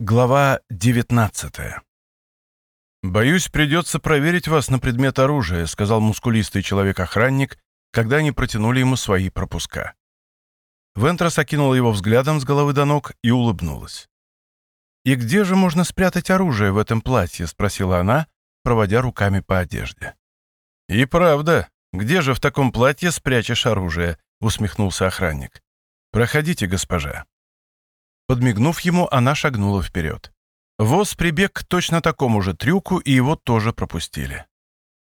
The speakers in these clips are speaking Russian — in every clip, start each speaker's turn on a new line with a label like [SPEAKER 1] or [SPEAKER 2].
[SPEAKER 1] Глава 19 «Боюсь, придется проверить вас на предмет оружия», сказал мускулистый человек-охранник, когда они протянули ему свои пропуска. Вентрос окинула его взглядом с головы до ног и улыбнулась. «И где же можно спрятать оружие в этом платье?» — спросила она, проводя руками по одежде. «И правда, где же в таком платье спрячешь оружие?» — усмехнулся охранник. «Проходите, госпожа». Подмигнув ему, она шагнула вперед. Воз прибег к точно такому же трюку, и его тоже пропустили.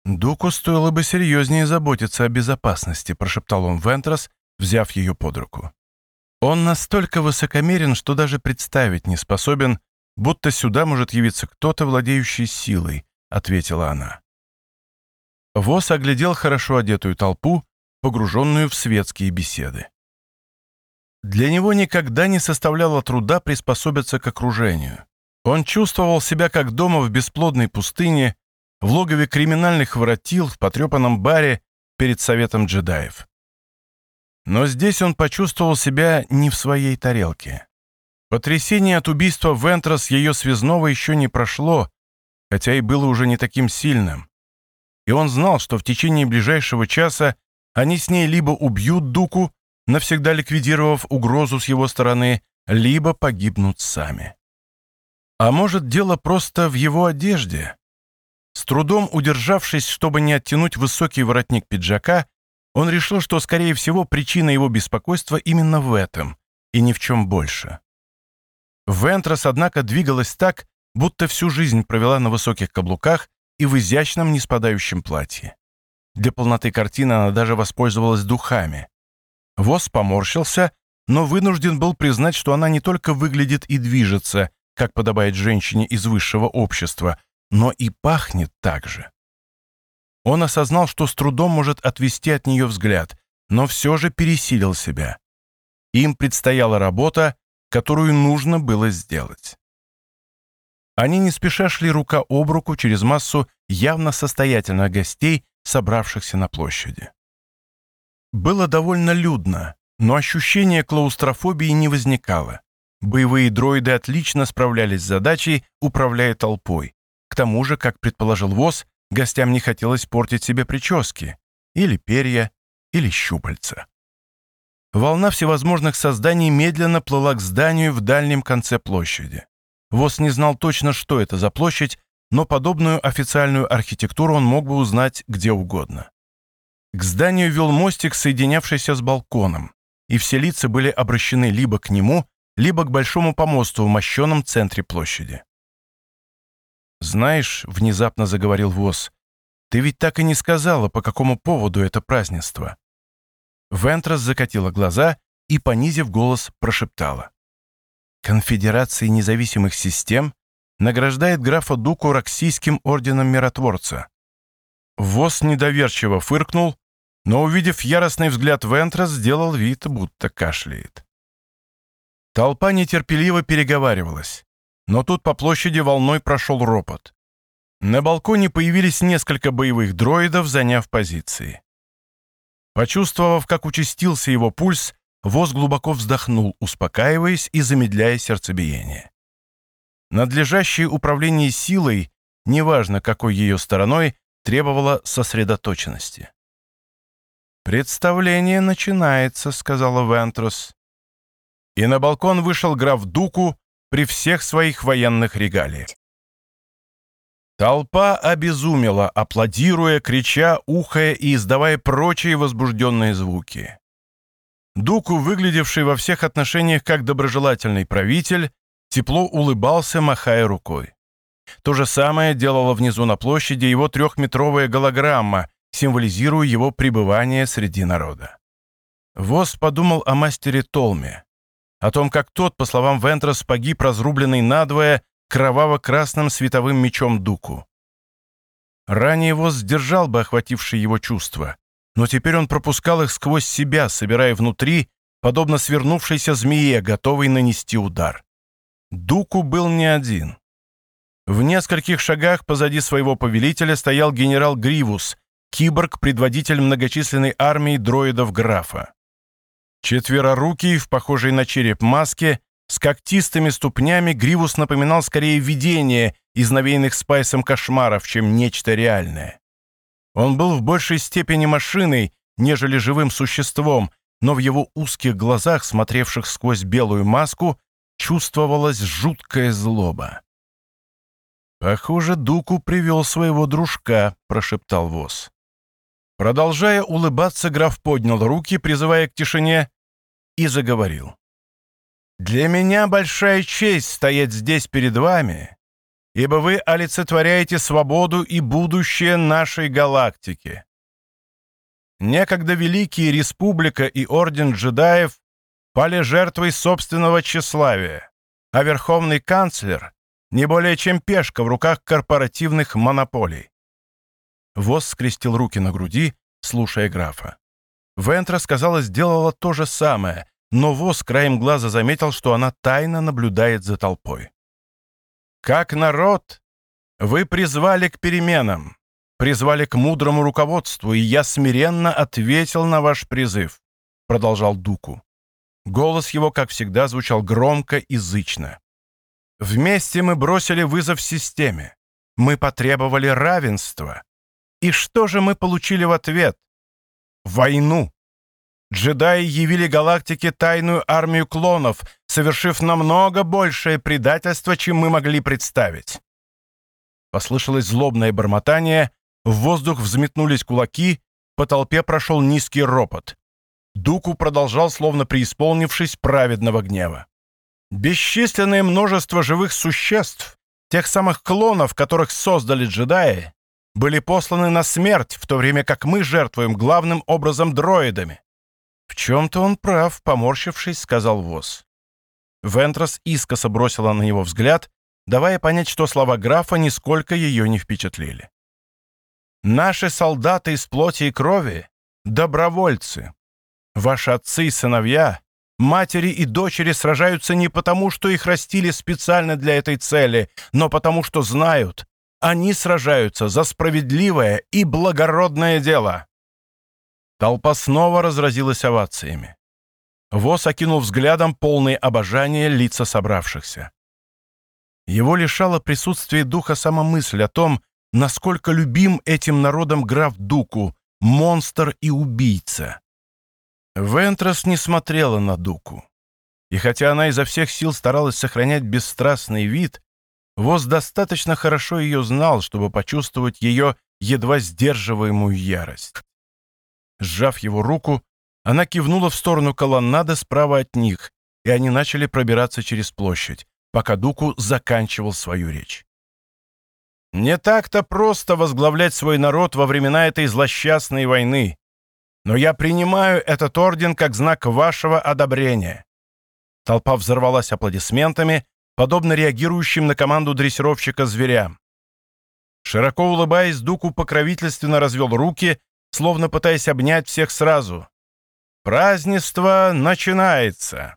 [SPEAKER 1] «Дуку стоило бы серьезнее заботиться о безопасности», прошептал он Вентрос, взяв ее под руку. «Он настолько высокомерен, что даже представить не способен, будто сюда может явиться кто-то, владеющий силой», ответила она. Воз оглядел хорошо одетую толпу, погруженную в светские беседы. Для него никогда не составляло труда приспособиться к окружению. Он чувствовал себя как дома в бесплодной пустыне, в логове криминальных воротил, в потрепанном баре перед советом джедаев. Но здесь он почувствовал себя не в своей тарелке. Потрясение от убийства Вентрос ее связного еще не прошло, хотя и было уже не таким сильным. И он знал, что в течение ближайшего часа они с ней либо убьют Дуку, навсегда ликвидировав угрозу с его стороны, либо погибнут сами. А может, дело просто в его одежде? С трудом удержавшись, чтобы не оттянуть высокий воротник пиджака, он решил, что, скорее всего, причина его беспокойства именно в этом, и ни в чем больше. Вентрос, однако, двигалась так, будто всю жизнь провела на высоких каблуках и в изящном неспадающем платье. Для полноты картины она даже воспользовалась духами. Воз поморщился, но вынужден был признать, что она не только выглядит и движется, как подобает женщине из высшего общества, но и пахнет так же. Он осознал, что с трудом может отвести от нее взгляд, но все же пересилил себя. Им предстояла работа, которую нужно было сделать. Они не спеша шли рука об руку через массу явно состоятельных гостей, собравшихся на площади. Было довольно людно, но ощущение клаустрофобии не возникало. Боевые дроиды отлично справлялись с задачей, управляя толпой. К тому же, как предположил ВОЗ, гостям не хотелось портить себе прически, или перья, или щупальца. Волна всевозможных созданий медленно плыла к зданию в дальнем конце площади. ВОЗ не знал точно, что это за площадь, но подобную официальную архитектуру он мог бы узнать где угодно. К зданию вел мостик, соединявшийся с балконом, и все лица были обращены либо к нему, либо к большому помосту в мощенном центре площади. «Знаешь», — внезапно заговорил ВОЗ, «ты ведь так и не сказала, по какому поводу это празднество». Вентрас закатила глаза и, понизив голос, прошептала. «Конфедерация независимых систем награждает графа Дуку Роксийским орденом миротворца. ВОЗ недоверчиво фыркнул, но, увидев яростный взгляд Вентра, сделал вид, будто кашляет. Толпа нетерпеливо переговаривалась, но тут по площади волной прошел ропот. На балконе появились несколько боевых дроидов, заняв позиции. Почувствовав, как участился его пульс, ВОЗ глубоко вздохнул, успокаиваясь и замедляя сердцебиение. Надлежащее управление силой, неважно какой ее стороной, требовало сосредоточенности. «Представление начинается», — сказала Вентрос. И на балкон вышел граф Дуку при всех своих военных регалиях. Толпа обезумела, аплодируя, крича, ухая и издавая прочие возбужденные звуки. Дуку, выглядевший во всех отношениях как доброжелательный правитель, тепло улыбался, махая рукой. То же самое делала внизу на площади его трехметровая голограмма, символизируя его пребывание среди народа. Воз подумал о мастере Толме, о том, как тот, по словам Вентрос, погиб разрубленный надвое кроваво-красным световым мечом Дуку. Ранее Воз сдержал бы охватившие его чувства, но теперь он пропускал их сквозь себя, собирая внутри, подобно свернувшейся змее, готовой нанести удар. Дуку был не один. В нескольких шагах позади своего повелителя стоял генерал Гривус, киборг-предводитель многочисленной армии дроидов графа. Четверорукий в похожей на череп маске С когтистыми ступнями Гривус напоминал скорее видение из навеянных спайсом кошмаров, чем нечто реальное. Он был в большей степени машиной, нежели живым существом, но в его узких глазах, смотревших сквозь белую маску, чувствовалась жуткая злоба. «Похоже, Дуку привел своего дружка», — прошептал Воз. Продолжая улыбаться, граф поднял руки, призывая к тишине, и заговорил. «Для меня большая честь стоять здесь перед вами, ибо вы олицетворяете свободу и будущее нашей галактики. Некогда Великие Республика и Орден джедаев пали жертвой собственного тщеславия, а Верховный Канцлер — не более чем пешка в руках корпоративных монополий. Вос скрестил руки на груди, слушая графа. Вентра, казалось, сделала то же самое, но Вос краем глаза заметил, что она тайно наблюдает за толпой. «Как народ, вы призвали к переменам, призвали к мудрому руководству, и я смиренно ответил на ваш призыв», — продолжал Дуку. Голос его, как всегда, звучал громко и зычно. «Вместе мы бросили вызов системе. Мы потребовали равенства. И что же мы получили в ответ? Войну. Джедаи явили галактике тайную армию клонов, совершив намного большее предательство, чем мы могли представить. Послышалось злобное бормотание, в воздух взметнулись кулаки, по толпе прошел низкий ропот. Дуку продолжал, словно преисполнившись праведного гнева. Бесчисленное множество живых существ, тех самых клонов, которых создали джедаи, были посланы на смерть, в то время как мы жертвуем главным образом дроидами. «В чем-то он прав», — поморщившись, сказал Воз. Вентрос искоса бросила на него взгляд, давая понять, что слова графа нисколько ее не впечатлили. «Наши солдаты из плоти и крови — добровольцы. Ваши отцы и сыновья, матери и дочери сражаются не потому, что их растили специально для этой цели, но потому, что знают, они сражаются за справедливое и благородное дело. Толпа снова разразилась овациями. Вос окинул взглядом полные обожания лица собравшихся. Его лишало присутствия духа сама мысль о том, насколько любим этим народом граф Дуку, монстр и убийца. Вентрос не смотрела на Дуку. И хотя она изо всех сил старалась сохранять бесстрастный вид, Воз достаточно хорошо ее знал, чтобы почувствовать ее едва сдерживаемую ярость. Сжав его руку, она кивнула в сторону колоннады справа от них, и они начали пробираться через площадь, пока Дуку заканчивал свою речь. «Не так-то просто возглавлять свой народ во времена этой злосчастной войны, но я принимаю этот орден как знак вашего одобрения». Толпа взорвалась аплодисментами, подобно реагирующим на команду дрессировщика зверям. Широко улыбаясь, Дуку покровительственно развел руки, словно пытаясь обнять всех сразу. «Празднество начинается!»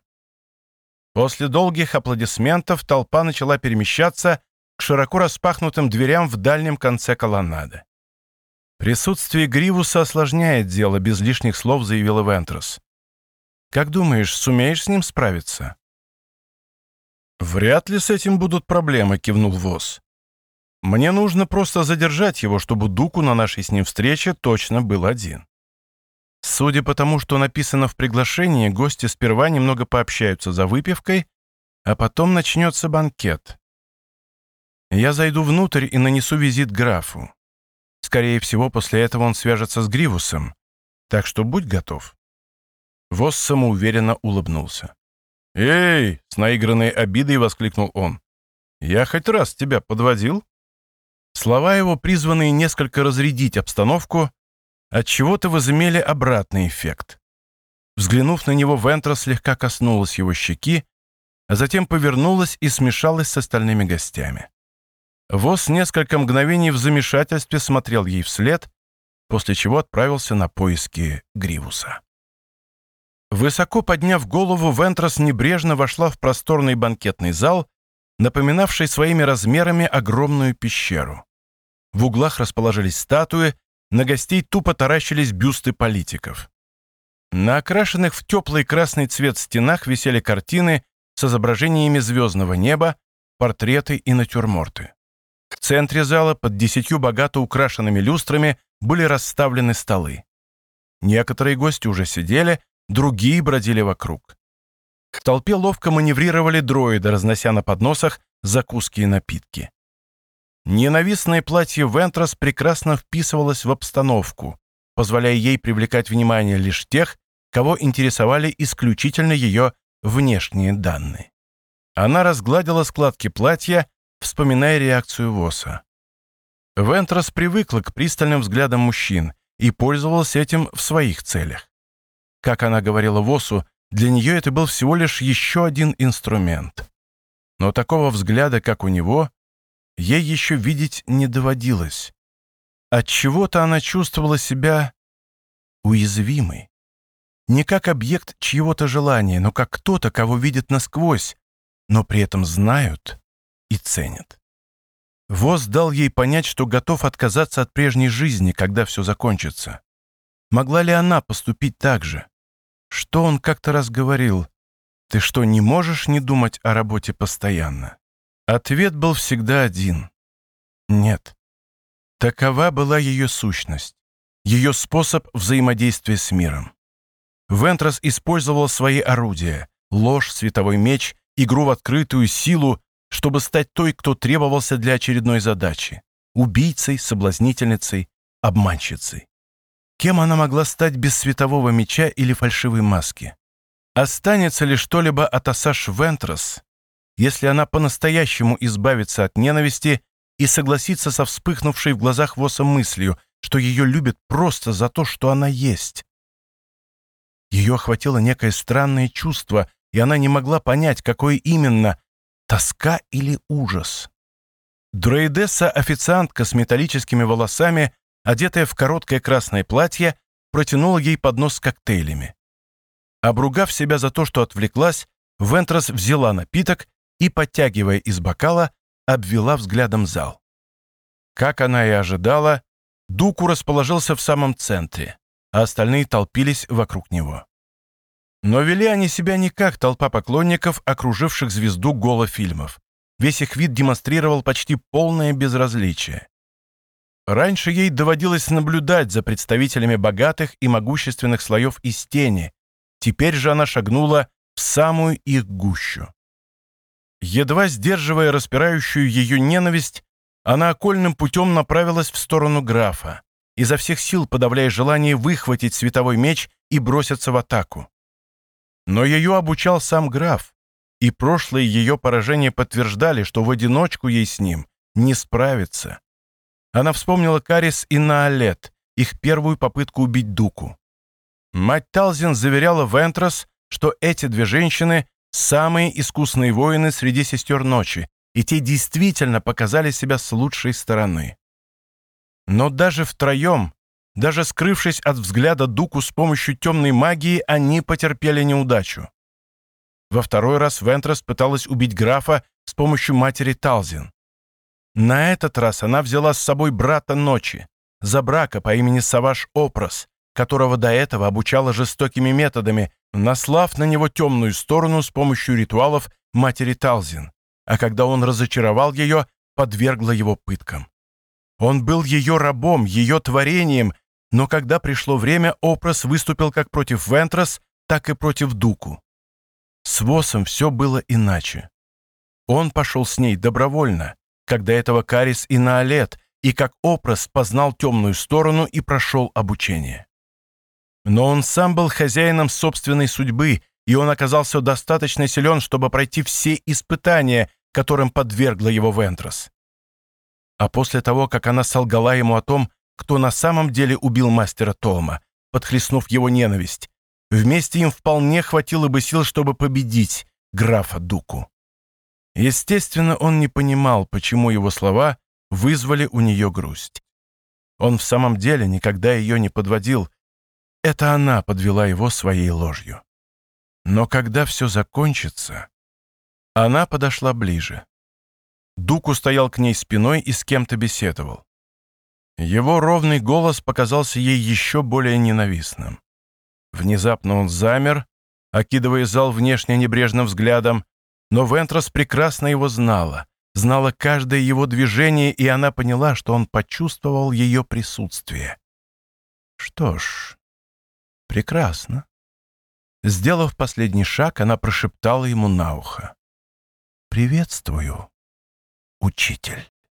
[SPEAKER 1] После долгих аплодисментов толпа начала перемещаться к широко распахнутым дверям в дальнем конце колоннады. «Присутствие Гривуса осложняет дело», — без лишних слов заявила Вентрос. «Как думаешь, сумеешь с ним справиться?» «Вряд ли с этим будут проблемы», — кивнул Воз. «Мне нужно просто задержать его, чтобы Дуку на нашей с ним встрече точно был один». Судя по тому, что написано в приглашении, гости сперва немного пообщаются за выпивкой, а потом начнется банкет. Я зайду внутрь и нанесу визит графу. Скорее всего, после этого он свяжется с Гривусом, так что будь готов». Воз самоуверенно улыбнулся. «Эй!» — с наигранной обидой воскликнул он. «Я хоть раз тебя подводил?» Слова его, призванные несколько разрядить обстановку, отчего-то возымели обратный эффект. Взглянув на него, Вентра слегка коснулась его щеки, а затем повернулась и смешалась с остальными гостями. Воз несколько мгновений в замешательстве смотрел ей вслед, после чего отправился на поиски Гривуса. Высоко подняв голову, Вентрос небрежно вошла в просторный банкетный зал, напоминавший своими размерами огромную пещеру. В углах расположились статуи, на гостей тупо таращились бюсты политиков. На окрашенных в теплый красный цвет стенах висели картины, с изображениями звездного неба, портреты и натюрморты. Центре зала под десятью богато украшенными люстрами были расставлены столы. Некоторые гости уже сидели, другие бродили вокруг. В толпе ловко маневрировали дроиды, разнося на подносах закуски и напитки. Ненавистное платье Вентрос прекрасно вписывалось в обстановку, позволяя ей привлекать внимание лишь тех, кого интересовали исключительно ее внешние данные. Она разгладила складки платья, вспоминая реакцию Воса. Вентрос привыкла к пристальным взглядам мужчин и пользовалась этим в своих целях. Как она говорила Восу, для нее это был всего лишь еще один инструмент. Но такого взгляда, как у него, ей еще видеть не доводилось. От чего то она чувствовала себя уязвимой. Не как объект чьего-то желания, но как кто-то, кого видят насквозь, но при этом знают и ценят. Воз дал ей понять, что готов отказаться от прежней жизни, когда все закончится. Могла ли она поступить так же? Что он как-то раз говорил? «Ты что, не можешь не думать о работе постоянно?» Ответ был всегда один. Нет. Такова была ее сущность, ее способ взаимодействия с миром. Вентрос использовал свои орудия — ложь, световой меч, игру в открытую силу, чтобы стать той, кто требовался для очередной задачи — убийцей, соблазнительницей, обманщицей. Кем она могла стать без светового меча или фальшивой маски? Останется ли что-либо от Асаш Вентрос, если она по-настоящему избавится от ненависти и согласится со вспыхнувшей в глазах Воса мыслью, что ее любят просто за то, что она есть. Ее охватило некое странное чувство, и она не могла понять, какое именно — тоска или ужас. Дроидесса-официантка с металлическими волосами, одетая в короткое красное платье, протянула ей поднос с коктейлями. Обругав себя за то, что отвлеклась, Вентрос взяла напиток и, подтягивая из бокала, обвела взглядом зал. Как она и ожидала, Дуку расположился в самом центре, а остальные толпились вокруг него. Но вели они себя не как толпа поклонников, окруживших звезду голофильмов. Весь их вид демонстрировал почти полное безразличие. Раньше ей доводилось наблюдать за представителями богатых и могущественных слоев из тени, теперь же она шагнула в самую их гущу. Едва сдерживая распирающую ее ненависть, она окольным путем направилась в сторону графа, изо всех сил подавляя желание выхватить световой меч и броситься в атаку. Но ее обучал сам граф, и прошлые ее поражения подтверждали, что в одиночку ей с ним не справиться. Она вспомнила Карис и Наолет, их первую попытку убить Дуку. Мать Талзин заверяла Вентрос, что эти две женщины самые искусные воины среди сестер ночи, и те действительно показали себя с лучшей стороны. Но даже втроем, даже скрывшись от взгляда Дуку с помощью темной магии, они потерпели неудачу. Во второй раз Вентрес пыталась убить графа с помощью матери Талзин. На этот раз она взяла с собой брата ночи, забрака по имени Саваш Опрос, которого до этого обучала жестокими методами, наслав на него темную сторону с помощью ритуалов матери Талзин, а когда он разочаровал ее, подвергла его пыткам. Он был ее рабом, ее творением, но когда пришло время, Опрос выступил как против Вентрос, так и против Дуку. С Восом все было иначе. Он пошел с ней добровольно, когда этого Карис и Наолет, и как Опрос познал темную сторону и прошел обучение. Но он сам был хозяином собственной судьбы, и он оказался достаточно силен, чтобы пройти все испытания, которым подвергла его Вентрос. А после того, как она солгала ему о том, кто на самом деле убил мастера Толма, подхлестнув его ненависть, вместе им вполне хватило бы сил, чтобы победить графа Дуку. Естественно, он не понимал, почему его слова вызвали у нее грусть. Он в самом деле никогда ее не подводил, это она подвела его своей ложью. Но когда все закончится... Она подошла ближе. Дуку стоял к ней спиной и с кем-то беседовал. Его ровный голос показался ей еще более ненавистным. Внезапно он замер, окидывая зал внешне небрежным взглядом, Но Вентрос прекрасно его знала, знала каждое его движение, и она поняла, что он почувствовал ее присутствие. Что ж, прекрасно. Сделав последний шаг, она прошептала ему на ухо. «Приветствую, учитель».